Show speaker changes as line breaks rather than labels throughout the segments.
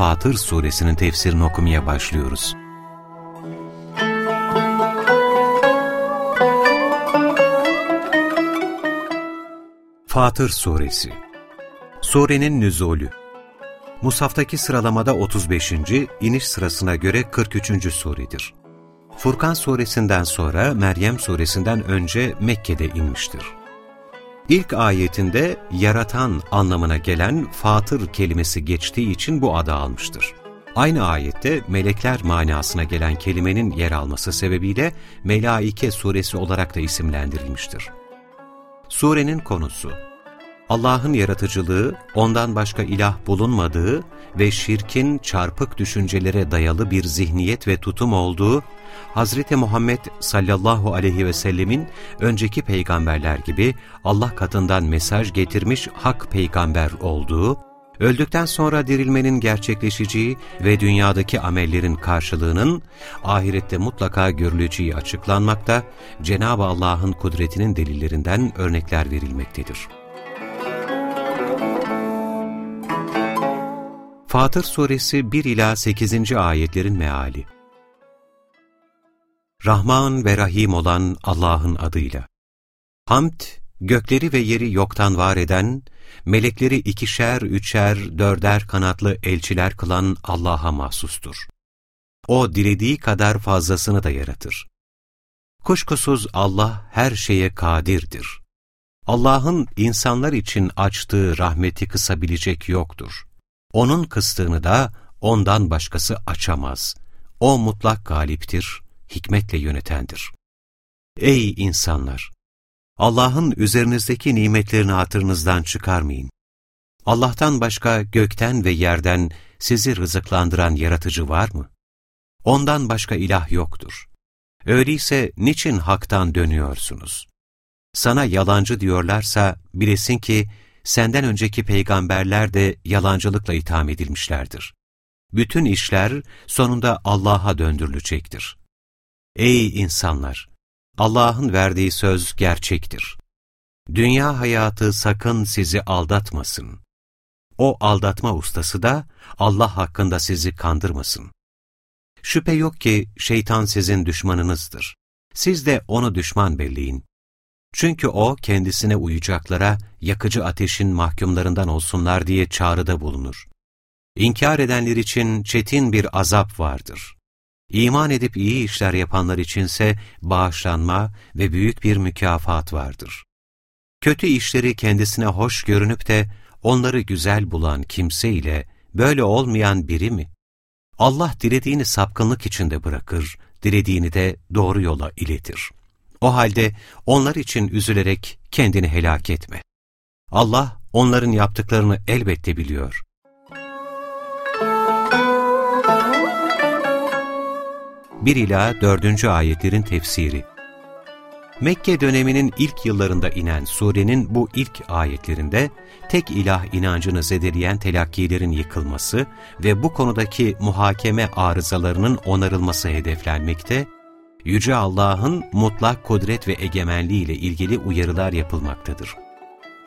Fatır Suresinin tefsirini okumaya başlıyoruz. Fatır Suresi Surenin Nüzulü Musaftaki sıralamada 35. iniş sırasına göre 43. suredir. Furkan suresinden sonra Meryem suresinden önce Mekke'de inmiştir. İlk ayetinde yaratan anlamına gelen fatır kelimesi geçtiği için bu adı almıştır. Aynı ayette melekler manasına gelen kelimenin yer alması sebebiyle Melaike suresi olarak da isimlendirilmiştir. Surenin konusu Allah'ın yaratıcılığı, ondan başka ilah bulunmadığı ve şirkin çarpık düşüncelere dayalı bir zihniyet ve tutum olduğu, Hz. Muhammed sallallahu aleyhi ve sellemin önceki peygamberler gibi Allah katından mesaj getirmiş hak peygamber olduğu, öldükten sonra dirilmenin gerçekleşeceği ve dünyadaki amellerin karşılığının ahirette mutlaka görüleceği açıklanmakta, Cenab-ı Allah'ın kudretinin delillerinden örnekler verilmektedir. Fatır Suresi 1 ila 8. ayetlerin meali. Rahman ve Rahim olan Allah'ın adıyla. Hamd, gökleri ve yeri yoktan var eden, melekleri ikişer, üçer, dörder kanatlı elçiler kılan Allah'a mahsustur. O dilediği kadar fazlasını da yaratır. Kuşkusuz Allah her şeye kadirdir. Allah'ın insanlar için açtığı rahmeti kısabilecek yoktur. Onun kıstığını da ondan başkası açamaz. O mutlak galiptir, hikmetle yönetendir. Ey insanlar! Allah'ın üzerinizdeki nimetlerini hatırınızdan çıkarmayın. Allah'tan başka gökten ve yerden sizi rızıklandıran yaratıcı var mı? Ondan başka ilah yoktur. Öyleyse niçin haktan dönüyorsunuz? Sana yalancı diyorlarsa bilesin ki senden önceki peygamberler de yalancılıkla itham edilmişlerdir. Bütün işler sonunda Allah'a döndürülecektir. Ey insanlar! Allah'ın verdiği söz gerçektir. Dünya hayatı sakın sizi aldatmasın. O aldatma ustası da Allah hakkında sizi kandırmasın. Şüphe yok ki şeytan sizin düşmanınızdır. Siz de onu düşman belleyin. Çünkü o kendisine uyacaklara yakıcı ateşin mahkumlarından olsunlar diye çağrıda bulunur. İnkar edenler için çetin bir azap vardır. İman edip iyi işler yapanlar içinse bağışlanma ve büyük bir mükafat vardır. Kötü işleri kendisine hoş görünüp de onları güzel bulan kimse ile böyle olmayan biri mi? Allah dilediğini sapkınlık içinde bırakır, dilediğini de doğru yola iletir. O halde onlar için üzülerek kendini helak etme. Allah onların yaptıklarını elbette biliyor. 1 ila 4. ayetlerin tefsiri Mekke döneminin ilk yıllarında inen surenin bu ilk ayetlerinde tek ilah inancını zedeleyen telakkilerin yıkılması ve bu konudaki muhakeme arızalarının onarılması hedeflenmekte, Yüce Allah'ın mutlak kudret ve egemenliği ile ilgili uyarılar yapılmaktadır.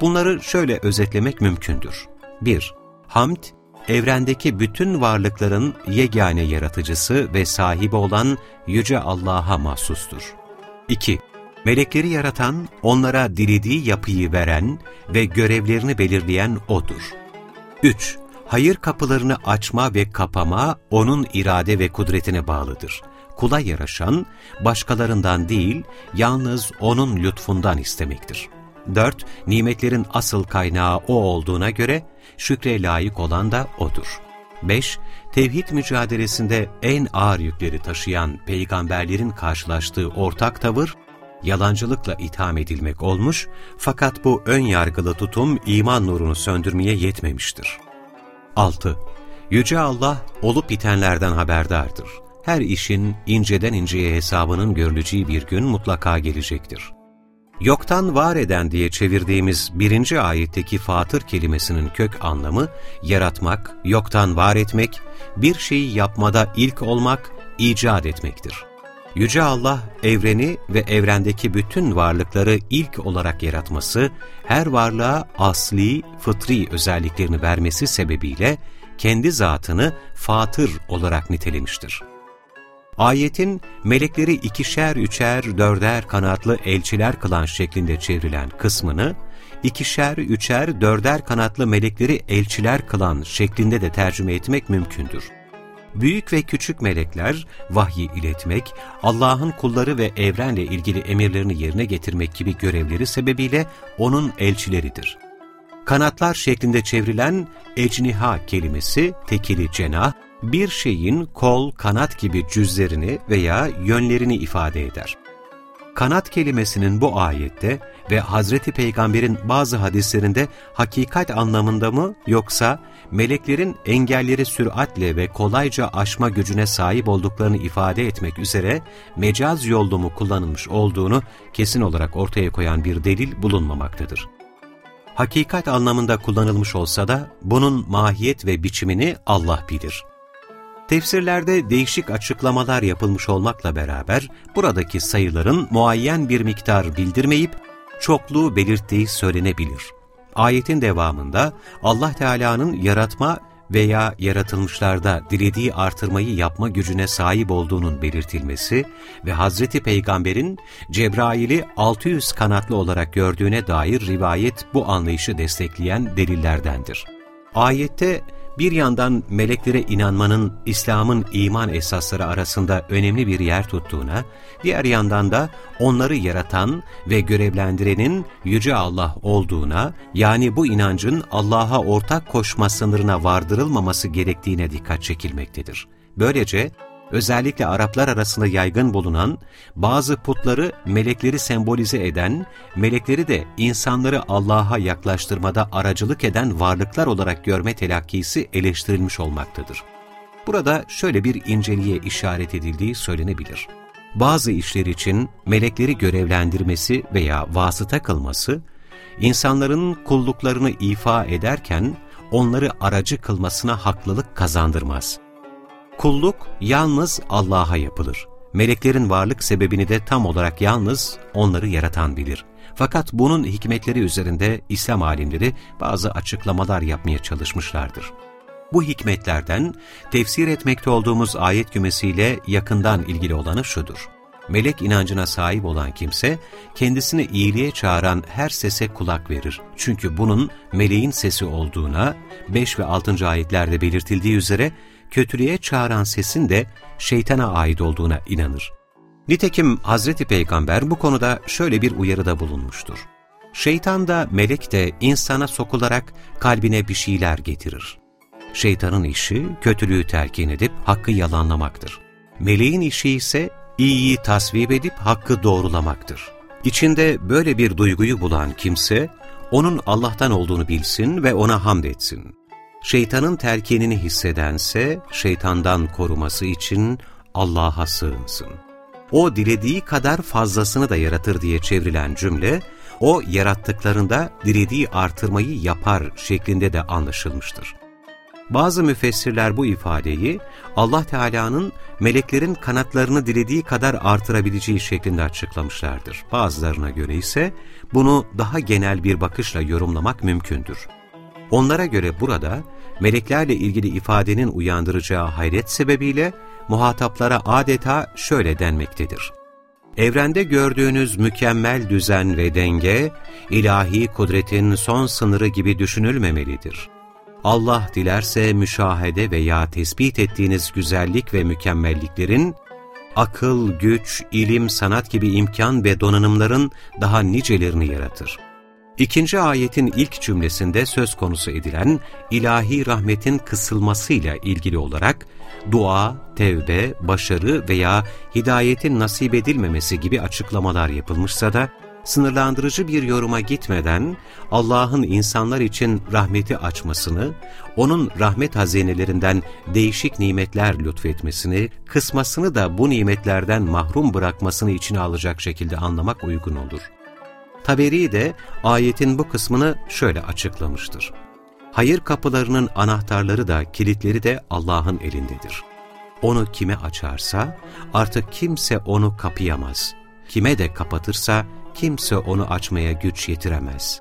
Bunları şöyle özetlemek mümkündür. 1. Hamd, evrendeki bütün varlıkların yegane yaratıcısı ve sahibi olan Yüce Allah'a mahsustur. 2. Melekleri yaratan, onlara dilediği yapıyı veren ve görevlerini belirleyen O'dur. 3. Hayır kapılarını açma ve kapama O'nun irade ve kudretine bağlıdır. Kula yaraşan, başkalarından değil, yalnız O'nun lütfundan istemektir. 4. Nimetlerin asıl kaynağı O olduğuna göre, şükre layık olan da O'dur. 5. Tevhid mücadelesinde en ağır yükleri taşıyan peygamberlerin karşılaştığı ortak tavır, yalancılıkla itham edilmek olmuş fakat bu ön yargılı tutum iman nurunu söndürmeye yetmemiştir. 6. Yüce Allah olup bitenlerden haberdardır. Her işin inceden inceye hesabının görüleceği bir gün mutlaka gelecektir. Yoktan var eden diye çevirdiğimiz birinci ayetteki fatır kelimesinin kök anlamı, yaratmak, yoktan var etmek, bir şeyi yapmada ilk olmak, icat etmektir. Yüce Allah, evreni ve evrendeki bütün varlıkları ilk olarak yaratması, her varlığa asli, fıtri özelliklerini vermesi sebebiyle, kendi zatını fatır olarak nitelemiştir. Ayetin melekleri ikişer, üçer, dörder kanatlı elçiler kılan şeklinde çevrilen kısmını, ikişer, üçer, dörder kanatlı melekleri elçiler kılan şeklinde de tercüme etmek mümkündür. Büyük ve küçük melekler vahyi iletmek, Allah'ın kulları ve evrenle ilgili emirlerini yerine getirmek gibi görevleri sebebiyle onun elçileridir. Kanatlar şeklinde çevrilen ecniha kelimesi tekili cenah, bir şeyin kol, kanat gibi cüzlerini veya yönlerini ifade eder. Kanat kelimesinin bu ayette ve Hazreti Peygamber'in bazı hadislerinde hakikat anlamında mı yoksa meleklerin engelleri süratle ve kolayca aşma gücüne sahip olduklarını ifade etmek üzere mecaz yollu mu kullanılmış olduğunu kesin olarak ortaya koyan bir delil bulunmamaktadır. Hakikat anlamında kullanılmış olsa da bunun mahiyet ve biçimini Allah bilir. Tefsirlerde değişik açıklamalar yapılmış olmakla beraber buradaki sayıların muayyen bir miktar bildirmeyip çokluğu belirttiği söylenebilir. Ayetin devamında Allah Teala'nın yaratma veya yaratılmışlarda dilediği artırmayı yapma gücüne sahip olduğunun belirtilmesi ve Hazreti Peygamber'in Cebrail'i 600 kanatlı olarak gördüğüne dair rivayet bu anlayışı destekleyen delillerdendir. Ayette bir yandan meleklere inanmanın İslam'ın iman esasları arasında önemli bir yer tuttuğuna, diğer yandan da onları yaratan ve görevlendirenin Yüce Allah olduğuna, yani bu inancın Allah'a ortak koşma sınırına vardırılmaması gerektiğine dikkat çekilmektedir. Böylece, özellikle Araplar arasında yaygın bulunan, bazı putları melekleri sembolize eden, melekleri de insanları Allah'a yaklaştırmada aracılık eden varlıklar olarak görme telakkisi eleştirilmiş olmaktadır. Burada şöyle bir inceliğe işaret edildiği söylenebilir. Bazı işler için melekleri görevlendirmesi veya vasıta kılması, insanların kulluklarını ifa ederken onları aracı kılmasına haklılık kazandırmaz. Kulluk yalnız Allah'a yapılır. Meleklerin varlık sebebini de tam olarak yalnız onları yaratan bilir. Fakat bunun hikmetleri üzerinde İslam alimleri bazı açıklamalar yapmaya çalışmışlardır. Bu hikmetlerden tefsir etmekte olduğumuz ayet kümesiyle yakından ilgili olanı şudur. Melek inancına sahip olan kimse, kendisini iyiliğe çağıran her sese kulak verir. Çünkü bunun meleğin sesi olduğuna, 5 ve 6. ayetlerde belirtildiği üzere, kötülüğe çağıran sesin de şeytana ait olduğuna inanır. Nitekim Hazreti Peygamber bu konuda şöyle bir uyarıda bulunmuştur. Şeytan da melek de insana sokularak kalbine bir şeyler getirir. Şeytanın işi kötülüğü telkin edip hakkı yalanlamaktır. Meleğin işi ise iyiyi tasvip edip hakkı doğrulamaktır. İçinde böyle bir duyguyu bulan kimse, onun Allah'tan olduğunu bilsin ve ona hamd etsin. Şeytanın terkinini hissedense şeytandan koruması için Allah'a sığınsın. O dilediği kadar fazlasını da yaratır diye çevrilen cümle, o yarattıklarında dilediği artırmayı yapar şeklinde de anlaşılmıştır. Bazı müfessirler bu ifadeyi Allah Teala'nın meleklerin kanatlarını dilediği kadar artırabileceği şeklinde açıklamışlardır. Bazılarına göre ise bunu daha genel bir bakışla yorumlamak mümkündür. Onlara göre burada meleklerle ilgili ifadenin uyandıracağı hayret sebebiyle muhataplara adeta şöyle denmektedir. Evrende gördüğünüz mükemmel düzen ve denge, ilahi kudretin son sınırı gibi düşünülmemelidir. Allah dilerse müşahede veya tespit ettiğiniz güzellik ve mükemmelliklerin, akıl, güç, ilim, sanat gibi imkan ve donanımların daha nicelerini yaratır. İkinci ayetin ilk cümlesinde söz konusu edilen ilahi rahmetin kısılmasıyla ilgili olarak dua, tevbe, başarı veya hidayetin nasip edilmemesi gibi açıklamalar yapılmışsa da sınırlandırıcı bir yoruma gitmeden Allah'ın insanlar için rahmeti açmasını, O'nun rahmet hazinelerinden değişik nimetler lütfetmesini, kısmasını da bu nimetlerden mahrum bırakmasını içine alacak şekilde anlamak uygun olur. Taberi de ayetin bu kısmını şöyle açıklamıştır. Hayır kapılarının anahtarları da kilitleri de Allah'ın elindedir. Onu kime açarsa artık kimse onu kapayamaz. Kime de kapatırsa kimse onu açmaya güç yetiremez.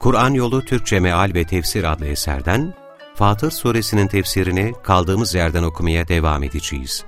Kur'an Yolu Türkçe Meal ve Tefsir adlı eserden Fatır Suresinin tefsirini kaldığımız yerden okumaya devam edeceğiz.